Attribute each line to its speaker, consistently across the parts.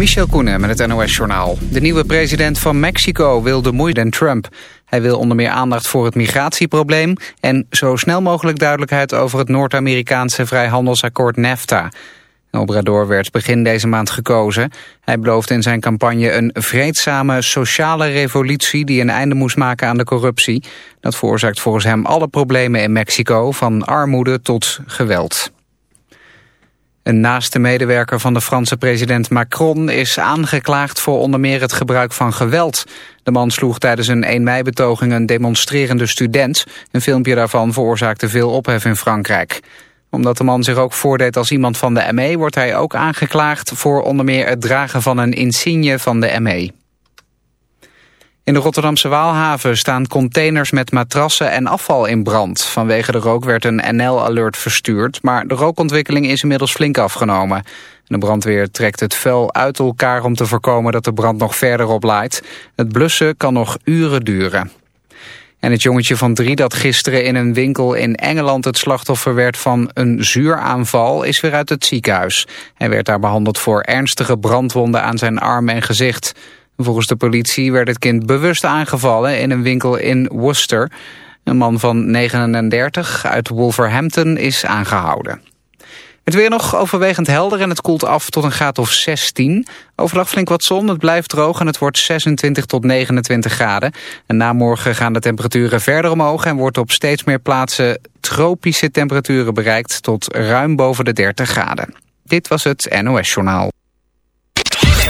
Speaker 1: Michel Koenen met het NOS-journaal. De nieuwe president van Mexico wil de moeite dan Trump. Hij wil onder meer aandacht voor het migratieprobleem... en zo snel mogelijk duidelijkheid over het Noord-Amerikaanse vrijhandelsakkoord NAFTA. Obrador werd begin deze maand gekozen. Hij beloofde in zijn campagne een vreedzame sociale revolutie... die een einde moest maken aan de corruptie. Dat veroorzaakt volgens hem alle problemen in Mexico... van armoede tot geweld. Een naaste medewerker van de Franse president Macron is aangeklaagd voor onder meer het gebruik van geweld. De man sloeg tijdens een 1 mei-betoging een demonstrerende student. Een filmpje daarvan veroorzaakte veel ophef in Frankrijk. Omdat de man zich ook voordeed als iemand van de ME wordt hij ook aangeklaagd voor onder meer het dragen van een insigne van de ME. In de Rotterdamse Waalhaven staan containers met matrassen en afval in brand. Vanwege de rook werd een NL-alert verstuurd, maar de rookontwikkeling is inmiddels flink afgenomen. De brandweer trekt het vuil uit elkaar om te voorkomen dat de brand nog verder oplaait. Het blussen kan nog uren duren. En het jongetje van drie dat gisteren in een winkel in Engeland het slachtoffer werd van een zuuraanval is weer uit het ziekenhuis. Hij werd daar behandeld voor ernstige brandwonden aan zijn arm en gezicht. Volgens de politie werd het kind bewust aangevallen in een winkel in Worcester. Een man van 39 uit Wolverhampton is aangehouden. Het weer nog overwegend helder en het koelt af tot een graad of 16. Overdag flink wat zon, het blijft droog en het wordt 26 tot 29 graden. En na morgen gaan de temperaturen verder omhoog... en wordt op steeds meer plaatsen tropische temperaturen bereikt... tot ruim boven de 30 graden. Dit was het NOS Journaal.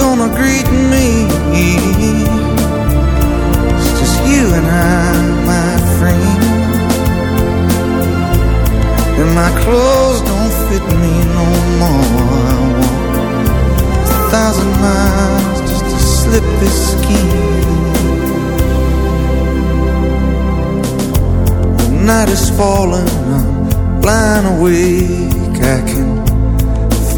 Speaker 2: gonna greet me. It's just you and I, my friend. And my clothes don't fit me no more. I walk a thousand miles just to slip this skin. The night is falling, I'm blind awake. I can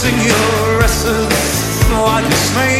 Speaker 3: sing your essence, why do you
Speaker 4: sing?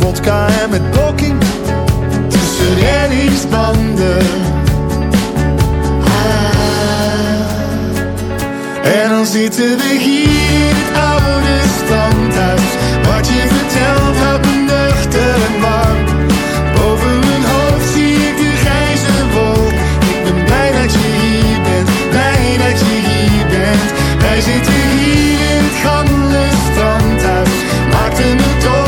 Speaker 5: vodka en met blokking tussen reddingsbanden. Ah.
Speaker 6: En dan zitten we hier in het oude standhuis. Wat je vertelt houdt me nuchter en warm. Boven mijn hoofd zie ik de grijze wolk. Ik ben blij dat je hier bent, blij dat je hier bent. Wij zitten hier in het
Speaker 5: gamle standhuis. Maakten
Speaker 6: het door.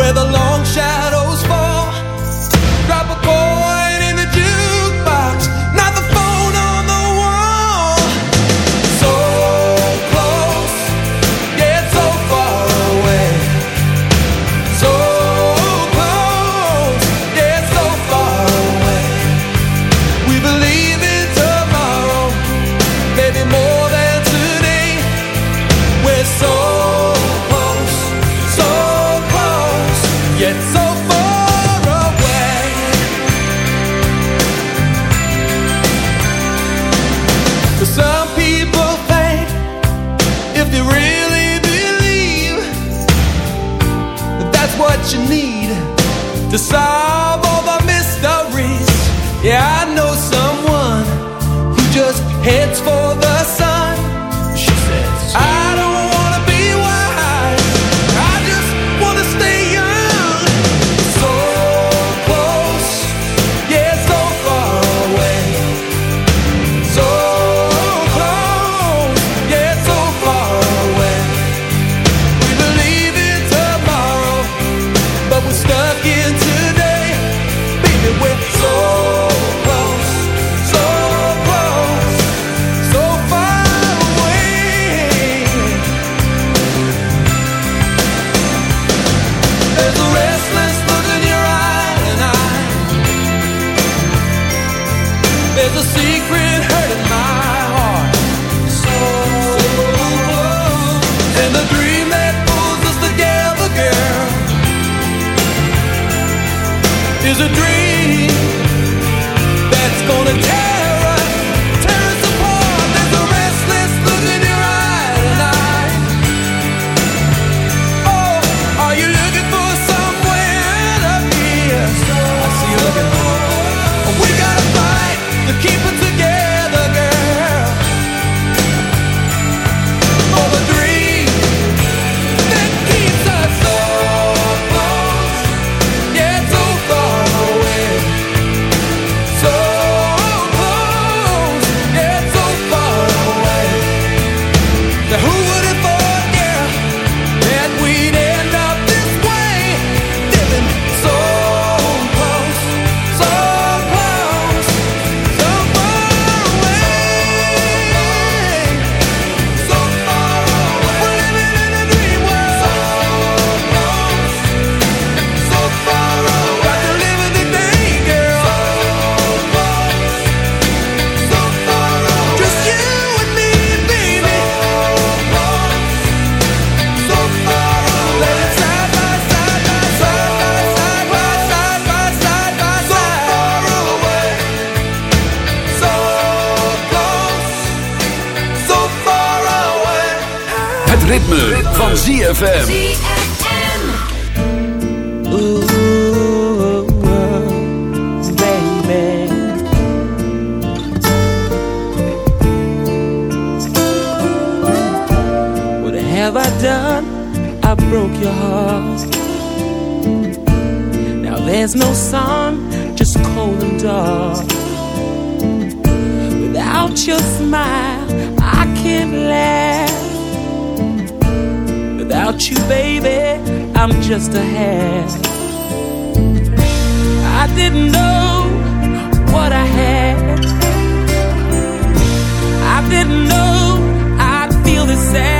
Speaker 7: where the long shadows fall. Drop a ball.
Speaker 8: ritme, ritme. van ZFM.
Speaker 9: What have I done? I broke your heart. Now there's no sun, just cold and dark. Without your smile, I can't laugh. Without you, baby, I'm just a half. I didn't know what I had. I didn't know I'd feel this sad.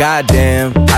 Speaker 10: Goddamn,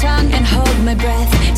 Speaker 3: tongue and hold my
Speaker 8: breath.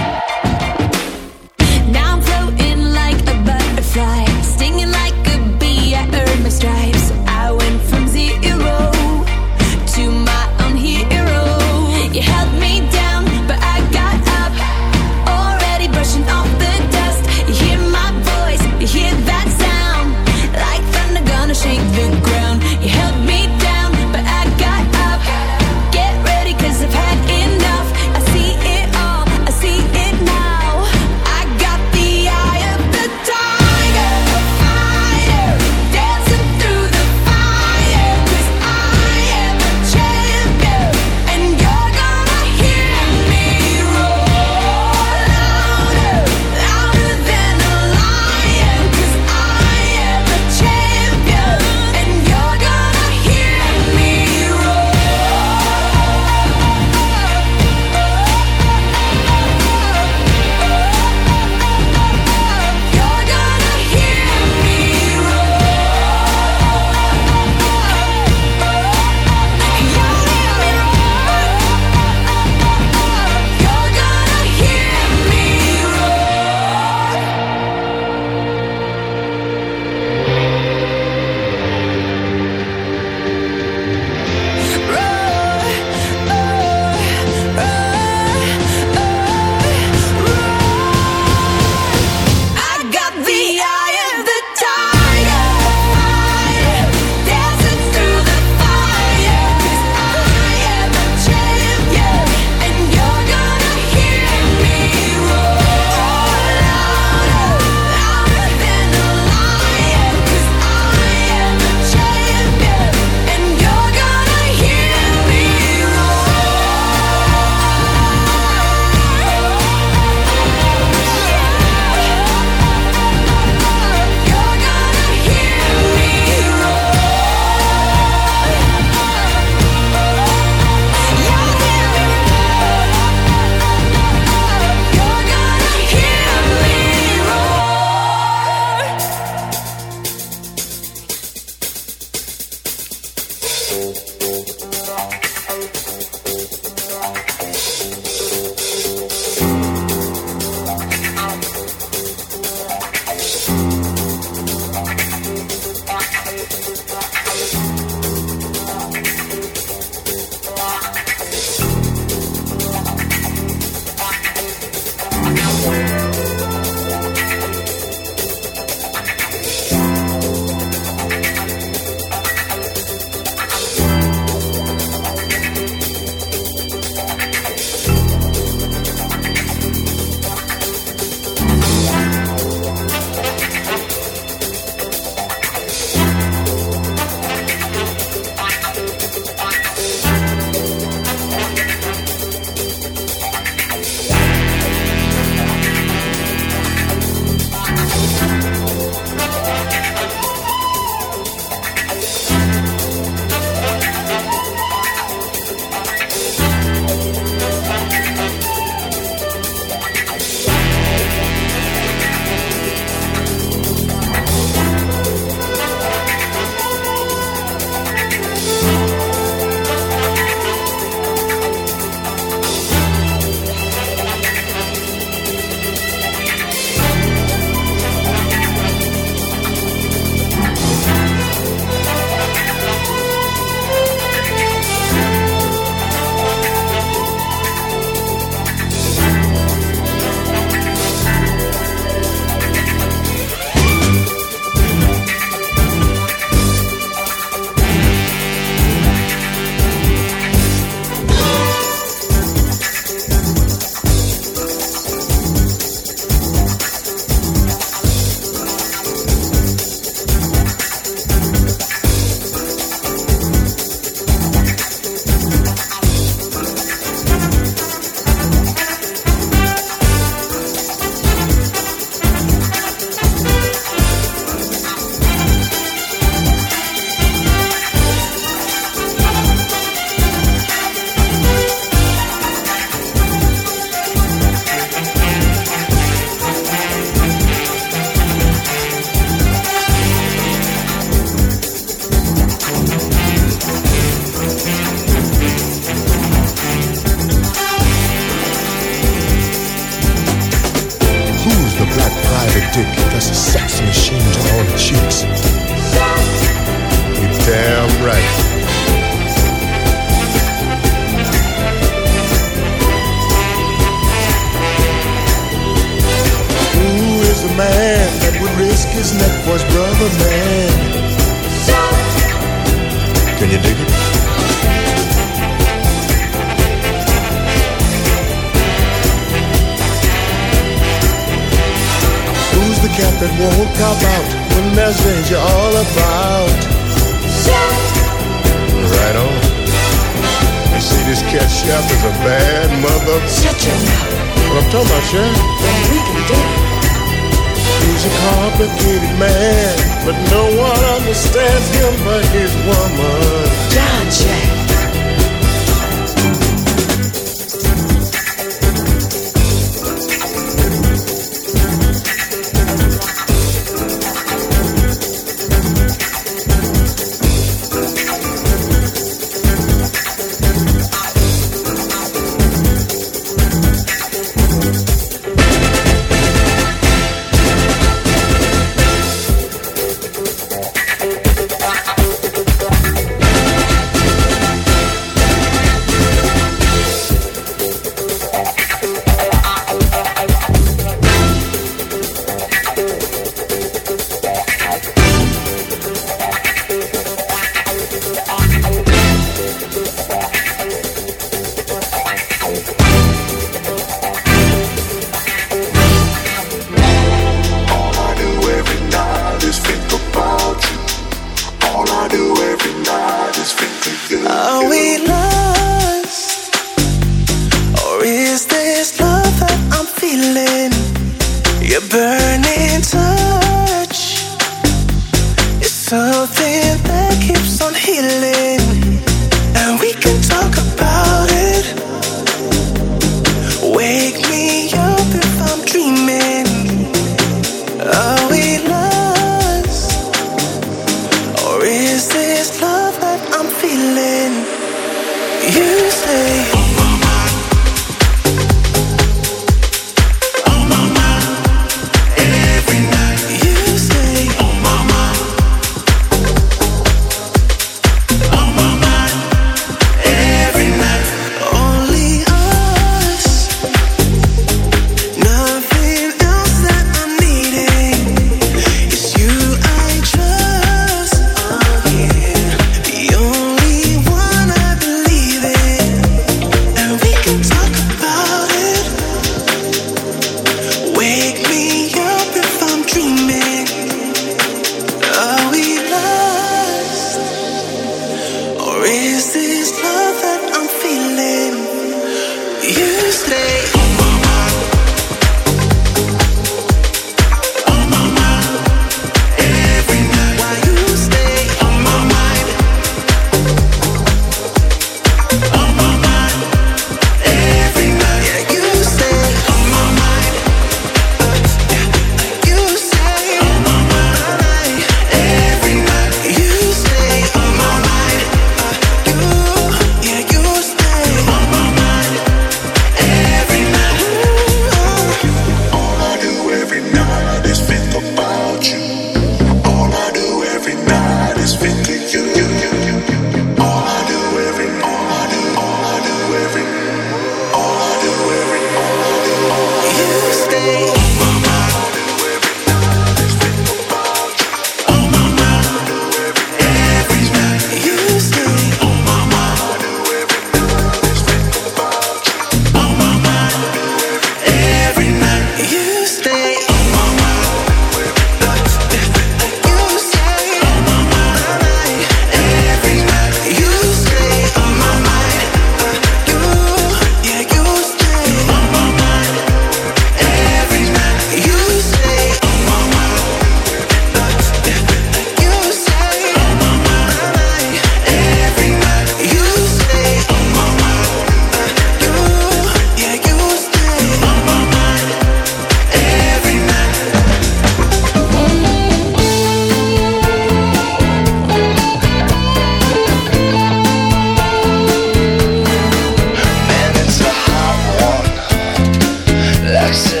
Speaker 8: Jackson.